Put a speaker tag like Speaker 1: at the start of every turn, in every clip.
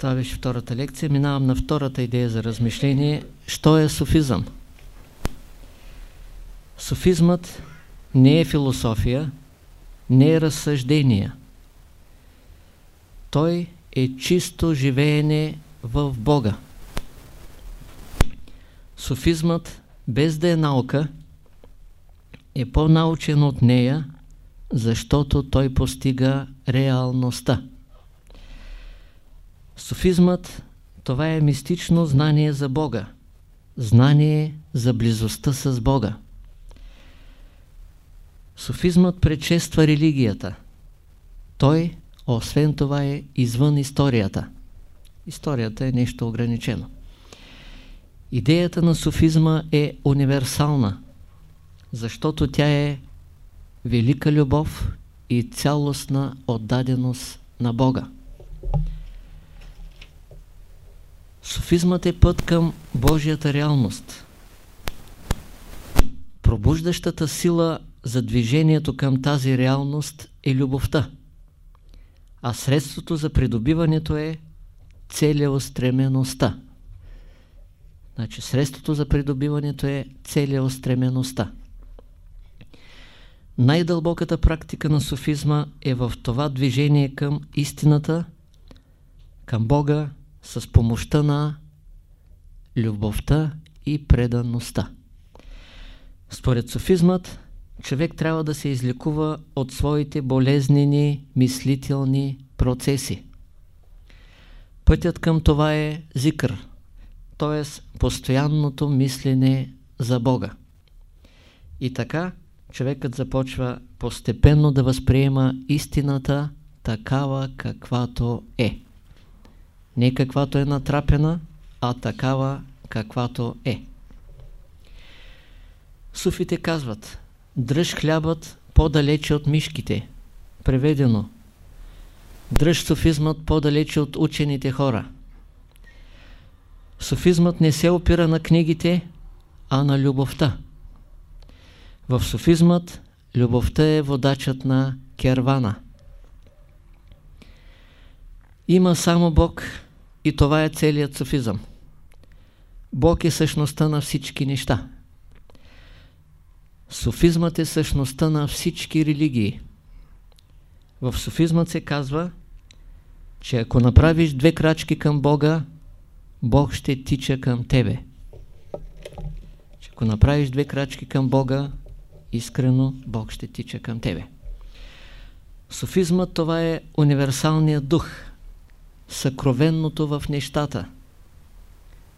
Speaker 1: Това беше втората лекция. Минавам на втората идея за размишление. Що е софизъм? Софизмът не е философия, не е разсъждение. Той е чисто живеене в Бога. Софизмът, без да е наука, е по-научен от нея, защото той постига реалността. Софизмът това е мистично знание за Бога, знание за близостта с Бога. Софизмът предшества религията. Той, освен това, е извън историята. Историята е нещо ограничено. Идеята на софизма е универсална, защото тя е велика любов и цялостна отдаденост на Бога. Софизмът е път към Божията реалност. Пробуждащата сила за движението към тази реалност е любовта, а средството за придобиването е целеустремеността. Значи средството за придобиването е целеустремеността. Най-дълбоката практика на софизма е в това движение към истината, към Бога, с помощта на любовта и предаността. Според софизмът, човек трябва да се излекува от своите болезнени мислителни процеси. Пътят към това е зикър, т.е. постоянното мислене за Бога. И така, човекът започва постепенно да възприема истината такава каквато е. Не каквато е натрапена, а такава каквато е. Суфите казват, дръж хлябът по-далече от мишките. Преведено, дръж суфизмът по-далече от учените хора. Суфизмът не се опира на книгите, а на любовта. В суфизмът любовта е водачът на кервана. Има само Бог и това е целият суфизъм. Бог е същността на всички неща. Суфизмът е същността на всички религии. В суфизмът се казва, че ако направиш две крачки към Бога, Бог ще тича към тебе. Че ако направиш две крачки към Бога, искрено Бог ще тича към тебе. Суфизмът това е универсалният дух – съкровенното в нещата,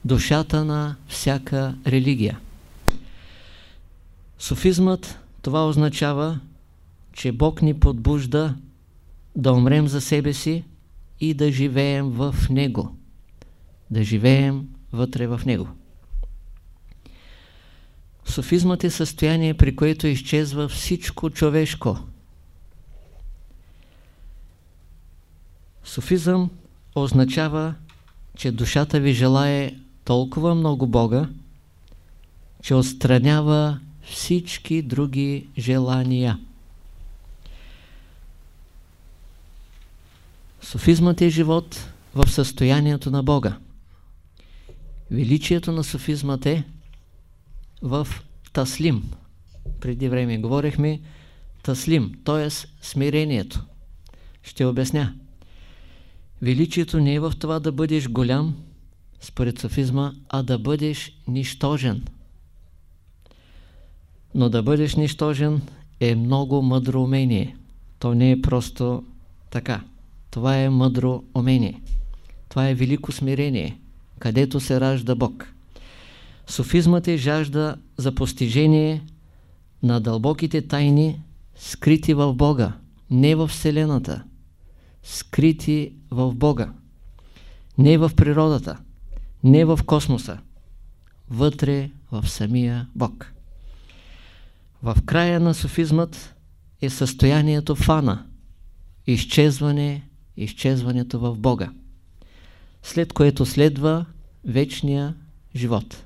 Speaker 1: душата на всяка религия. Софизмът това означава, че Бог ни подбужда да умрем за себе си и да живеем в Него. Да живеем вътре в Него. Софизмът е състояние, при което изчезва всичко човешко. Софизъм означава, че душата ви желае толкова много Бога, че отстранява всички други желания. Софизмът е живот в състоянието на Бога. Величието на софизмът е в таслим. Преди време говорихме таслим, т.е. смирението. Ще обясня. Величието не е в това да бъдеш голям, според софизма, а да бъдеш нищожен. Но да бъдеш нищожен е много мъдро умение. То не е просто така. Това е мъдро умение. Това е велико смирение, където се ражда Бог. Софизмът е жажда за постижение на дълбоките тайни, скрити в Бога, не в Вселената скрити в Бога. Не в природата, не в космоса, вътре в самия Бог. В края на софизмът е състоянието фана, изчезване, изчезването в Бога, след което следва вечния живот.